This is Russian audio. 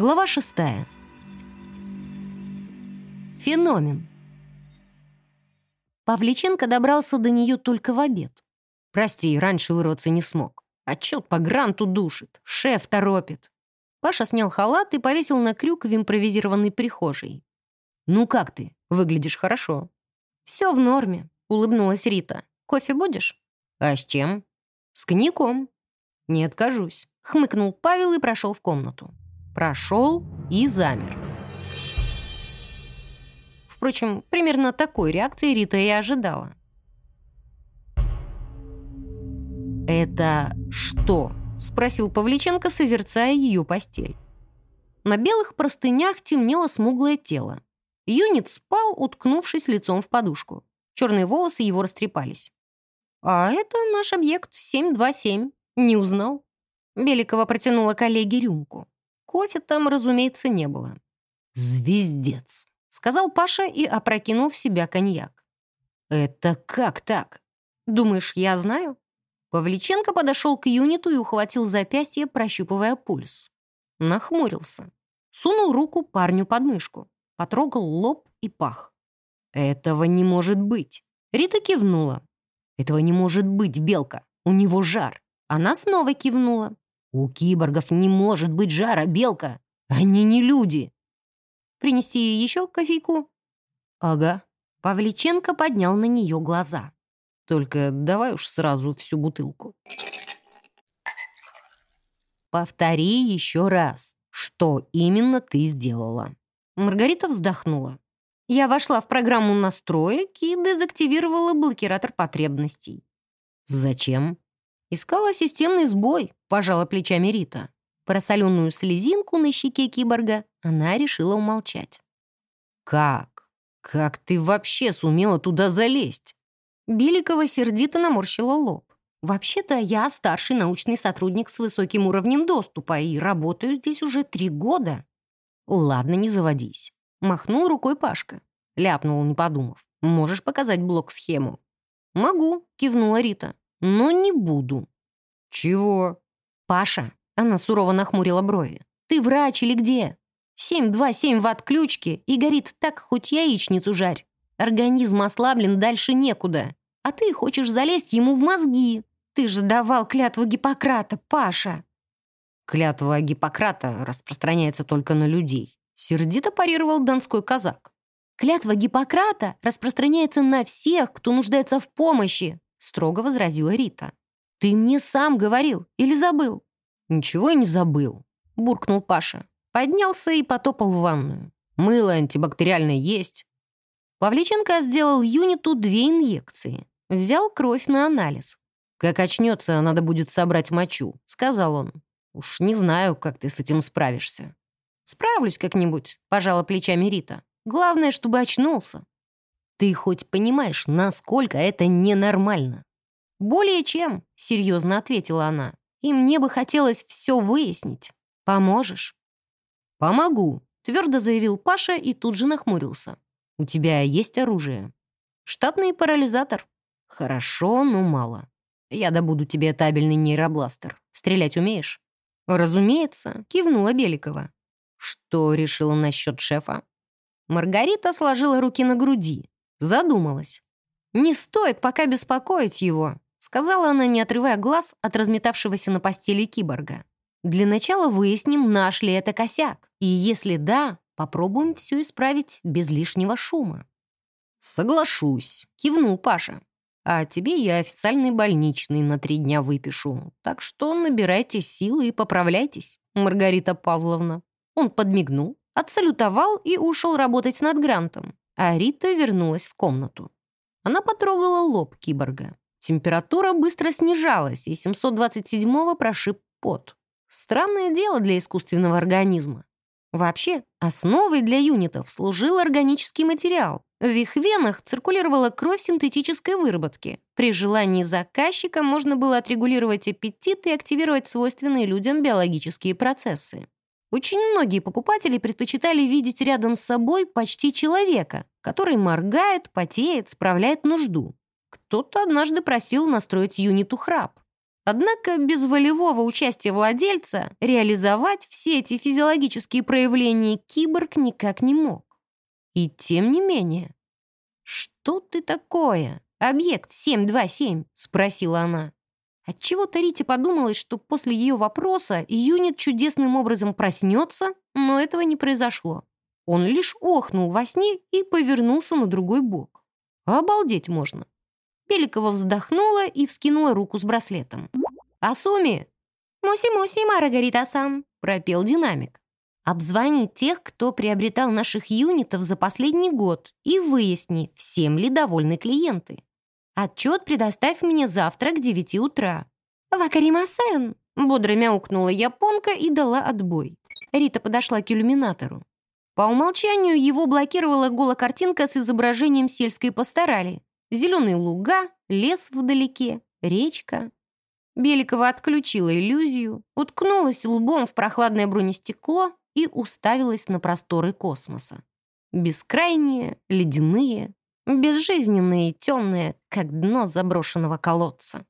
Глава шестая. Феномен. Павличенко добрался до нее только в обед. Прости, раньше вырваться не смог. Отчет по гранту душит, шеф торопит. Паша снял халат и повесил на крюк в импровизированной прихожей. «Ну как ты? Выглядишь хорошо». «Все в норме», — улыбнулась Рита. «Кофе будешь?» «А с чем?» «С коньяком». «Не откажусь», — хмыкнул Павел и прошел в комнату. Прошел и замер. Впрочем, примерно такой реакции Рита и ожидала. «Это что?» — спросил Павличенко, созерцая ее постель. На белых простынях темнело смуглое тело. Юнит спал, уткнувшись лицом в подушку. Черные волосы его растрепались. «А это наш объект 727. Не узнал?» Беликова протянула коллеге рюмку. Кофе там, разумеется, не было. «Звездец!» сказал Паша и опрокинул в себя коньяк. «Это как так? Думаешь, я знаю?» Павличенко подошел к юниту и ухватил запястье, прощупывая пульс. Нахмурился. Сунул руку парню под мышку. Потрогал лоб и пах. «Этого не может быть!» Рита кивнула. «Этого не может быть, Белка! У него жар!» Она снова кивнула. «У киборгов не может быть жара, Белка! Они не люди!» Принести еще кофейку?» «Ага». Павличенко поднял на нее глаза. «Только давай уж сразу всю бутылку». «Повтори еще раз, что именно ты сделала?» Маргарита вздохнула. Я вошла в программу настроек и дезактивировала блокиратор потребностей. «Зачем?» «Искала системный сбой», — пожала плечами Рита. Про соленую слезинку на щеке киборга она решила умолчать. «Как? Как ты вообще сумела туда залезть?» Беликова сердито наморщила лоб. «Вообще-то я старший научный сотрудник с высоким уровнем доступа и работаю здесь уже три года». «Ладно, не заводись». Махнул рукой Пашка. Ляпнул, не подумав. «Можешь показать блок-схему?» «Могу», — кивнула Рита. «Но не буду». «Чего?» «Паша, она сурово нахмурила брови. «Ты врач или где? 7-2-7 в отключке и горит так, хоть яичницу жарь. Организм ослаблен, дальше некуда. А ты хочешь залезть ему в мозги. Ты же давал клятву Гиппократа, Паша!» «Клятва Гиппократа распространяется только на людей», сердито парировал донской казак. «Клятва Гиппократа распространяется на всех, кто нуждается в помощи», строго возразила Рита. «Ты мне сам говорил или забыл?» «Ничего я не забыл», — буркнул Паша. Поднялся и потопал в ванную. «Мыло антибактериальное есть». Павличенко сделал юниту две инъекции. Взял кровь на анализ. «Как очнется, надо будет собрать мочу», — сказал он. «Уж не знаю, как ты с этим справишься». «Справлюсь как-нибудь», — пожала плечами Рита. «Главное, чтобы очнулся». «Ты хоть понимаешь, насколько это ненормально?» «Более чем», — серьезно ответила она. И мне бы хотелось все выяснить. Поможешь?» «Помогу», — твердо заявил Паша и тут же нахмурился. «У тебя есть оружие?» «Штатный парализатор». «Хорошо, но мало. Я добуду тебе табельный нейробластер. Стрелять умеешь?» «Разумеется», — кивнула Беликова. «Что решила насчет шефа?» Маргарита сложила руки на груди, задумалась. «Не стоит пока беспокоить его. Сказала она, не отрывая глаз от разметавшегося на постели киборга. «Для начала выясним, наш ли это косяк. И если да, попробуем все исправить без лишнего шума». «Соглашусь», — кивнул Паша. «А тебе я официальный больничный на три дня выпишу. Так что набирайте силы и поправляйтесь, Маргарита Павловна». Он подмигнул, отсалютовал и ушел работать над грантом. А Рита вернулась в комнату. Она потрогала лоб киборга. Температура быстро снижалась, и 727-го прошиб пот. Странное дело для искусственного организма. Вообще, основой для юнитов служил органический материал. В их венах циркулировала кровь синтетической выработки. При желании заказчика можно было отрегулировать аппетит и активировать свойственные людям биологические процессы. Очень многие покупатели предпочитали видеть рядом с собой почти человека, который моргает, потеет, справляет нужду. Кто-то однажды просил настроить юниту храп. Однако без волевого участия владельца реализовать все эти физиологические проявления киборг никак не мог. И тем не менее. «Что ты такое? Объект 727?» — спросила она. Отчего-то Рите подумалось, что после ее вопроса юнит чудесным образом проснется, но этого не произошло. Он лишь охнул во сне и повернулся на другой бок. Обалдеть можно. Беликова вздохнула и вскинула руку с браслетом. «Асуми!» «Моси-моси, Маргарита-сан!» — пропел динамик. «Обзвони тех, кто приобретал наших юнитов за последний год и выясни, всем ли довольны клиенты. Отчет предоставь мне завтра к девяти утра». «Вакаримасен!» — бодро мяукнула японка и дала отбой. Рита подошла к иллюминатору. По умолчанию его блокировала голокартинка с изображением сельской пасторали. Зеленые луга, лес вдалеке, речка. Беликова отключила иллюзию, уткнулась лбом в прохладное бронестекло и уставилась на просторы космоса. Бескрайние, ледяные, безжизненные и темные, как дно заброшенного колодца.